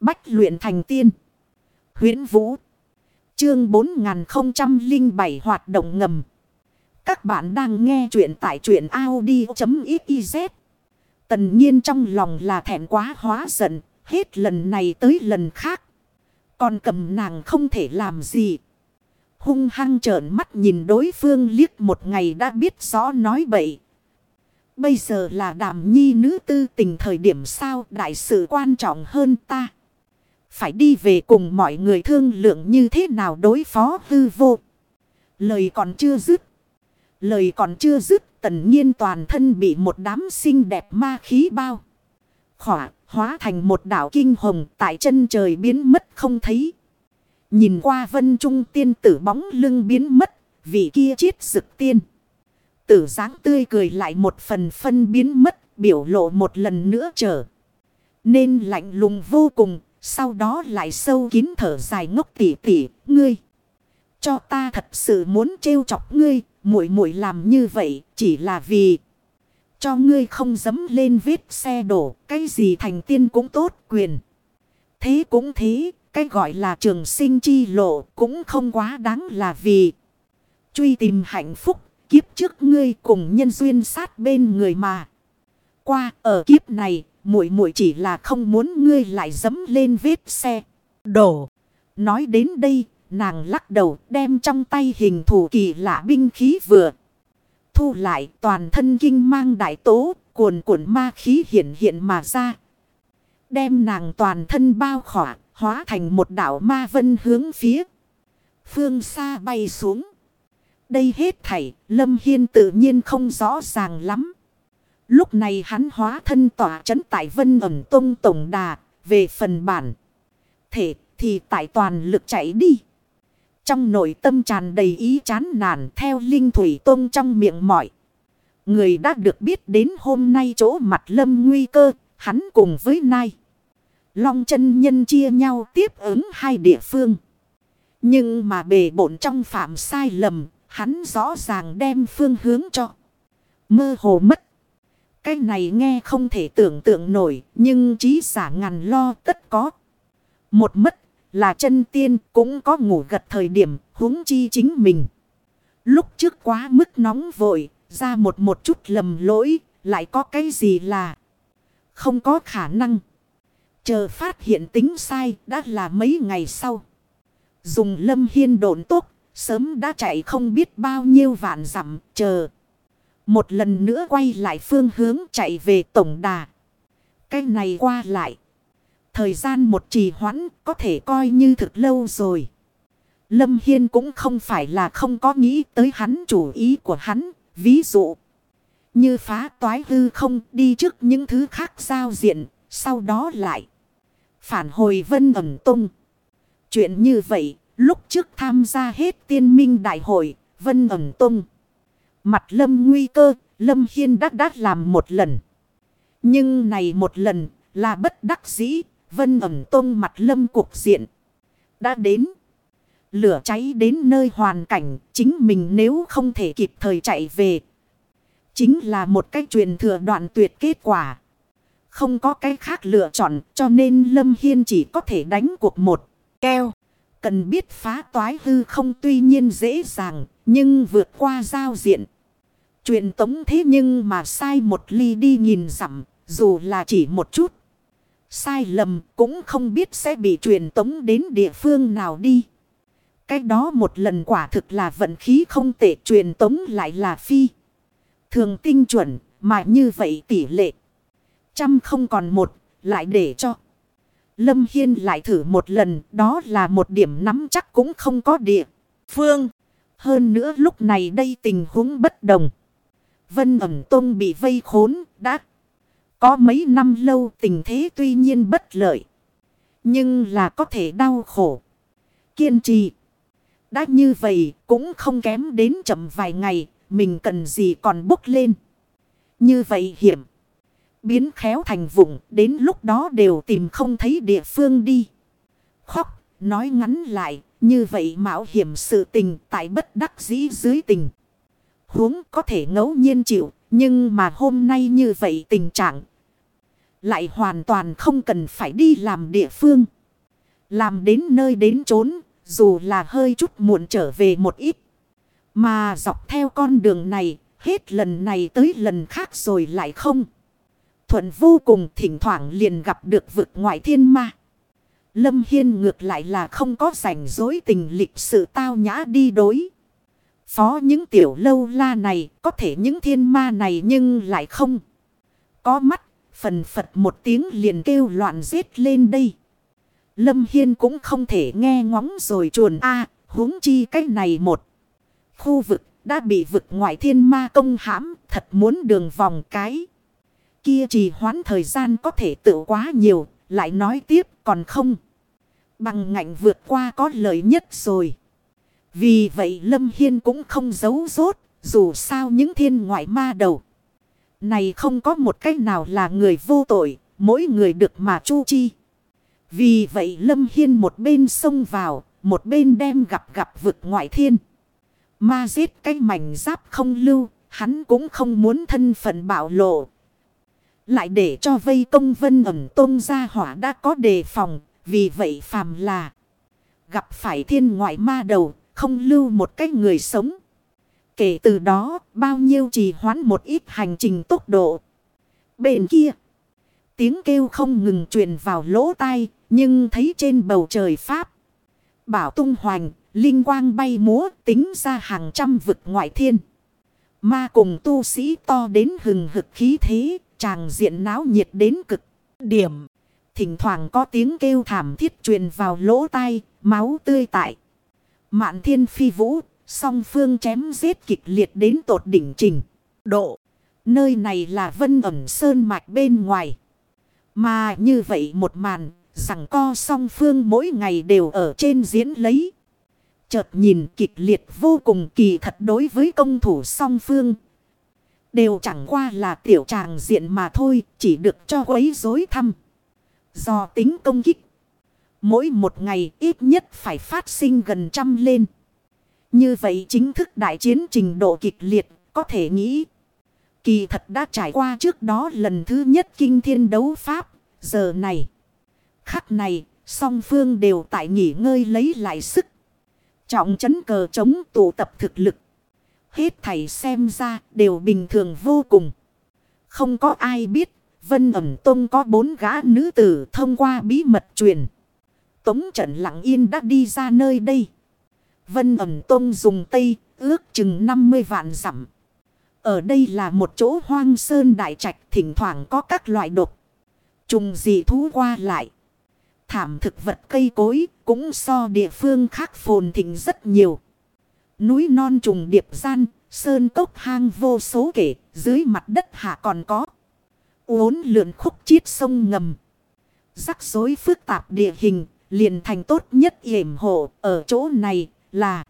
Bách luyện thành tiên. huyễn Vũ. Chương 4007 hoạt động ngầm. Các bạn đang nghe truyện tại truyện Audi.xyz. Tần nhiên trong lòng là thẹn quá hóa giận. Hết lần này tới lần khác. Còn cầm nàng không thể làm gì. Hung hăng trợn mắt nhìn đối phương liếc một ngày đã biết rõ nói bậy. Bây giờ là đàm nhi nữ tư tình thời điểm sao đại sự quan trọng hơn ta. Phải đi về cùng mọi người thương lượng như thế nào đối phó hư vô. Lời còn chưa dứt. Lời còn chưa dứt tần nhiên toàn thân bị một đám xinh đẹp ma khí bao. Khỏa hóa thành một đảo kinh hồng tại chân trời biến mất không thấy. Nhìn qua vân trung tiên tử bóng lưng biến mất, vị kia chiết sực tiên. Tử dáng tươi cười lại một phần phân biến mất, biểu lộ một lần nữa trở. Nên lạnh lùng vô cùng, sau đó lại sâu kín thở dài ngốc tỉ tỉ, ngươi. Cho ta thật sự muốn trêu chọc ngươi, muội muội làm như vậy chỉ là vì cho ngươi không dấm lên vết xe đổ, cái gì thành tiên cũng tốt quyền. Thế cũng thế, cái gọi là trường sinh chi lộ cũng không quá đáng là vì truy tìm hạnh phúc kiếp trước ngươi cùng nhân duyên sát bên người mà. Qua ở kiếp này, muội muội chỉ là không muốn ngươi lại dấm lên vết xe. Đổ. Nói đến đây, nàng lắc đầu đem trong tay hình thủ kỳ lạ binh khí vừa. Thu lại toàn thân kinh mang đại tố, cuồn cuộn ma khí hiện hiện mà ra. Đem nàng toàn thân bao khỏa, hóa thành một đảo ma vân hướng phía. Phương xa bay xuống. Đây hết thảy, Lâm Hiên tự nhiên không rõ ràng lắm. Lúc này hắn hóa thân tỏa chấn tại vân ẩm tông tổng đà, về phần bản. Thể thì tại toàn lực chạy đi. Trong nội tâm tràn đầy ý chán nản theo linh thủy tông trong miệng mọi. Người đã được biết đến hôm nay chỗ mặt lâm nguy cơ, hắn cùng với nai. Long chân nhân chia nhau tiếp ứng hai địa phương. Nhưng mà bề bổn trong phạm sai lầm, hắn rõ ràng đem phương hướng cho. Mơ hồ mất. Cái này nghe không thể tưởng tượng nổi, nhưng trí giả ngàn lo tất có. Một mất là chân tiên cũng có ngủ gật thời điểm huống chi chính mình. Lúc trước quá mức nóng vội, ra một một chút lầm lỗi, lại có cái gì là không có khả năng. Chờ phát hiện tính sai đã là mấy ngày sau. Dùng lâm hiên độn tốt, sớm đã chạy không biết bao nhiêu vạn dặm chờ. Một lần nữa quay lại phương hướng chạy về tổng đà. Cái này qua lại. Thời gian một trì hoãn có thể coi như thực lâu rồi. Lâm Hiên cũng không phải là không có nghĩ tới hắn chủ ý của hắn. Ví dụ, như phá toái hư không đi trước những thứ khác giao diện. Sau đó lại phản hồi vân ẩm tung. Chuyện như vậy, lúc trước tham gia hết tiên minh đại hội, vân ẩm tung. Mặt lâm nguy cơ, lâm hiên đắc đắc làm một lần. Nhưng này một lần, là bất đắc dĩ, Vân ẩm tông mặt lâm cuộc diện. Đã đến. Lửa cháy đến nơi hoàn cảnh. Chính mình nếu không thể kịp thời chạy về. Chính là một cách truyền thừa đoạn tuyệt kết quả. Không có cái khác lựa chọn, cho nên Lâm Hiên chỉ có thể đánh cuộc một. Keo. Cần biết phá toái hư không tuy nhiên dễ dàng. Nhưng vượt qua giao diện. Truyền tống thế nhưng mà sai một ly đi nhìn dặm. Dù là chỉ một chút. Sai lầm cũng không biết sẽ bị truyền tống đến địa phương nào đi. Cái đó một lần quả thực là vận khí không tệ, truyền tống lại là phi. Thường tinh chuẩn, mà như vậy tỷ lệ. Trăm không còn một, lại để cho. Lâm Hiên lại thử một lần, đó là một điểm nắm chắc cũng không có địa. Phương. Hơn nữa lúc này đây tình huống bất đồng. Vân ẩm tông bị vây khốn, đã có mấy năm lâu tình thế tuy nhiên bất lợi. Nhưng là có thể đau khổ. Kiên trì. Đã như vậy cũng không kém đến chậm vài ngày. Mình cần gì còn bốc lên. Như vậy hiểm. Biến khéo thành vùng. Đến lúc đó đều tìm không thấy địa phương đi. Khóc. Nói ngắn lại. Như vậy mạo hiểm sự tình tại bất đắc dĩ dưới tình. Huống có thể ngẫu nhiên chịu. Nhưng mà hôm nay như vậy tình trạng Lại hoàn toàn không cần phải đi làm địa phương. Làm đến nơi đến trốn, dù là hơi chút muộn trở về một ít. Mà dọc theo con đường này, hết lần này tới lần khác rồi lại không. Thuận vô cùng thỉnh thoảng liền gặp được vực ngoại thiên ma. Lâm Hiên ngược lại là không có rảnh dối tình lịch sự tao nhã đi đối. Phó những tiểu lâu la này có thể những thiên ma này nhưng lại không. Có mắt, phần phật một tiếng liền kêu loạn giết lên đây. Lâm Hiên cũng không thể nghe ngóng rồi chuồn a huống chi cách này một. Khu vực đã bị vực ngoại thiên ma công hãm thật muốn đường vòng cái. Kia trì hoãn thời gian có thể tự quá nhiều, lại nói tiếp còn không. Bằng ngạnh vượt qua có lợi nhất rồi. Vì vậy Lâm Hiên cũng không giấu rốt, dù sao những thiên ngoại ma đầu. Này không có một cách nào là người vô tội, mỗi người được mà chu chi. Vì vậy Lâm Hiên một bên xông vào, một bên đem gặp gặp vực ngoại thiên. Ma giết cái mảnh giáp không lưu, hắn cũng không muốn thân phận bạo lộ. Lại để cho vây công vân ẩm tôn ra hỏa đã có đề phòng, vì vậy phàm là gặp phải thiên ngoại ma đầu, không lưu một cái người sống. Kể từ đó, bao nhiêu trì hoãn một ít hành trình tốc độ. Bên kia, tiếng kêu không ngừng truyền vào lỗ tai, nhưng thấy trên bầu trời Pháp. Bảo tung hoành, linh quang bay múa tính ra hàng trăm vực ngoại thiên. Ma cùng tu sĩ to đến hừng hực khí thế, tràng diện náo nhiệt đến cực điểm. Thỉnh thoảng có tiếng kêu thảm thiết truyền vào lỗ tai, máu tươi tại. Mạn thiên phi vũ, song phương chém giết kịch liệt đến tột đỉnh trình. Độ, nơi này là vân ẩm sơn mạch bên ngoài. Mà như vậy một màn, rằng co song phương mỗi ngày đều ở trên diễn lấy. Chợt nhìn kịch liệt vô cùng kỳ thật đối với công thủ song phương. Đều chẳng qua là tiểu tràng diện mà thôi, chỉ được cho quấy rối thăm. Do tính công kích. Mỗi một ngày ít nhất phải phát sinh gần trăm lên. Như vậy chính thức đại chiến trình độ kịch liệt có thể nghĩ. Kỳ thật đã trải qua trước đó lần thứ nhất kinh thiên đấu pháp. Giờ này. Khắc này song phương đều tại nghỉ ngơi lấy lại sức. Trọng chấn cờ chống tụ tập thực lực. Hết thảy xem ra đều bình thường vô cùng. Không có ai biết, Vân ẩm tông có bốn gã nữ tử thông qua bí mật truyền. Tống trận lặng yên đã đi ra nơi đây. Vân ẩm tông dùng tây ước chừng 50 vạn dặm. Ở đây là một chỗ hoang sơn đại trạch thỉnh thoảng có các loại độc. Trùng dị thú qua lại. Thảm thực vật cây cối cũng so địa phương khác phồn thịnh rất nhiều. Núi non trùng điệp gian, sơn cốc hang vô số kể, dưới mặt đất hạ còn có uốn lượn khúc chiết sông ngầm. Rắc rối phức tạp địa hình liền thành tốt nhất yểm hộ ở chỗ này là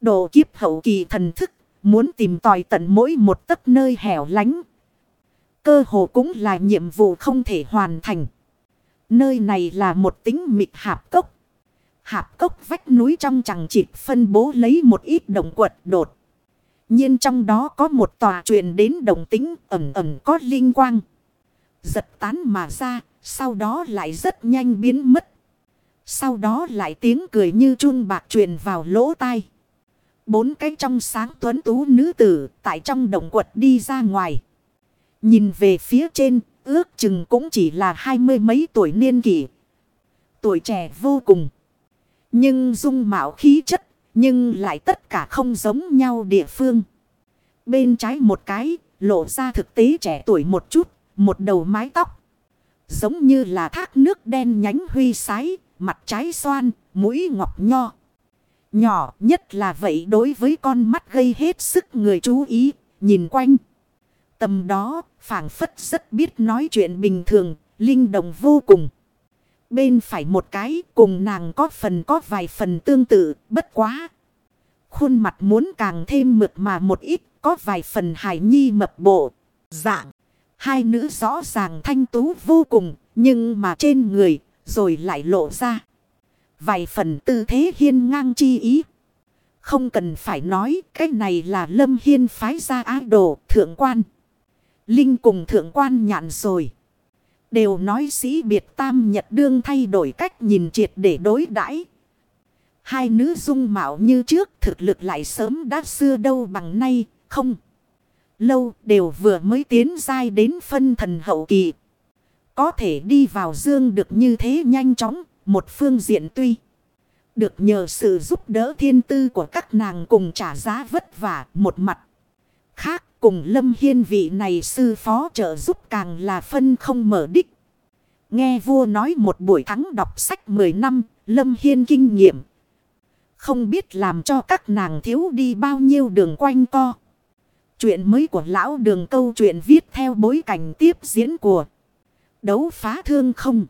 độ kiếp hậu kỳ thần thức muốn tìm tòi tận mỗi một tấc nơi hẻo lánh. Cơ hồ cũng là nhiệm vụ không thể hoàn thành. Nơi này là một tính mịt hạp cốc. Hạp cốc vách núi trong chẳng chịt phân bố lấy một ít đồng quật đột. nhiên trong đó có một tòa truyền đến đồng tính ẩm ẩm có linh quang. Giật tán mà ra, sau đó lại rất nhanh biến mất. Sau đó lại tiếng cười như chun bạc truyền vào lỗ tai. Bốn cái trong sáng tuấn tú nữ tử tại trong động quật đi ra ngoài. Nhìn về phía trên, ước chừng cũng chỉ là hai mươi mấy tuổi niên kỷ. Tuổi trẻ vô cùng. Nhưng dung mạo khí chất, nhưng lại tất cả không giống nhau địa phương. Bên trái một cái, lộ ra thực tế trẻ tuổi một chút, một đầu mái tóc. Giống như là thác nước đen nhánh huy sái, mặt trái xoan, mũi ngọc nho. Nhỏ nhất là vậy đối với con mắt gây hết sức người chú ý, nhìn quanh. Tầm đó, phảng phất rất biết nói chuyện bình thường, linh động vô cùng. Bên phải một cái, cùng nàng có phần có vài phần tương tự, bất quá. Khuôn mặt muốn càng thêm mượt mà một ít, có vài phần hài nhi mập bộ, dạng. Hai nữ rõ ràng thanh tú vô cùng, nhưng mà trên người, rồi lại lộ ra. Vài phần tư thế hiên ngang chi ý. Không cần phải nói, cái này là lâm hiên phái ra ái đồ thượng quan. Linh cùng thượng quan nhạn rồi. Đều nói sĩ biệt tam nhật đương thay đổi cách nhìn triệt để đối đãi Hai nữ dung mạo như trước thực lực lại sớm đã xưa đâu bằng nay, không. Lâu đều vừa mới tiến dai đến phân thần hậu kỳ. Có thể đi vào dương được như thế nhanh chóng, một phương diện tuy. Được nhờ sự giúp đỡ thiên tư của các nàng cùng trả giá vất vả một mặt. Khác cùng lâm hiên vị này sư phó trợ giúp càng là phân không mở đích. Nghe vua nói một buổi thắng đọc sách 10 năm, lâm hiên kinh nghiệm không biết làm cho các nàng thiếu đi bao nhiêu đường quanh co. Chuyện mới của lão đường câu chuyện viết theo bối cảnh tiếp diễn của đấu phá thương không.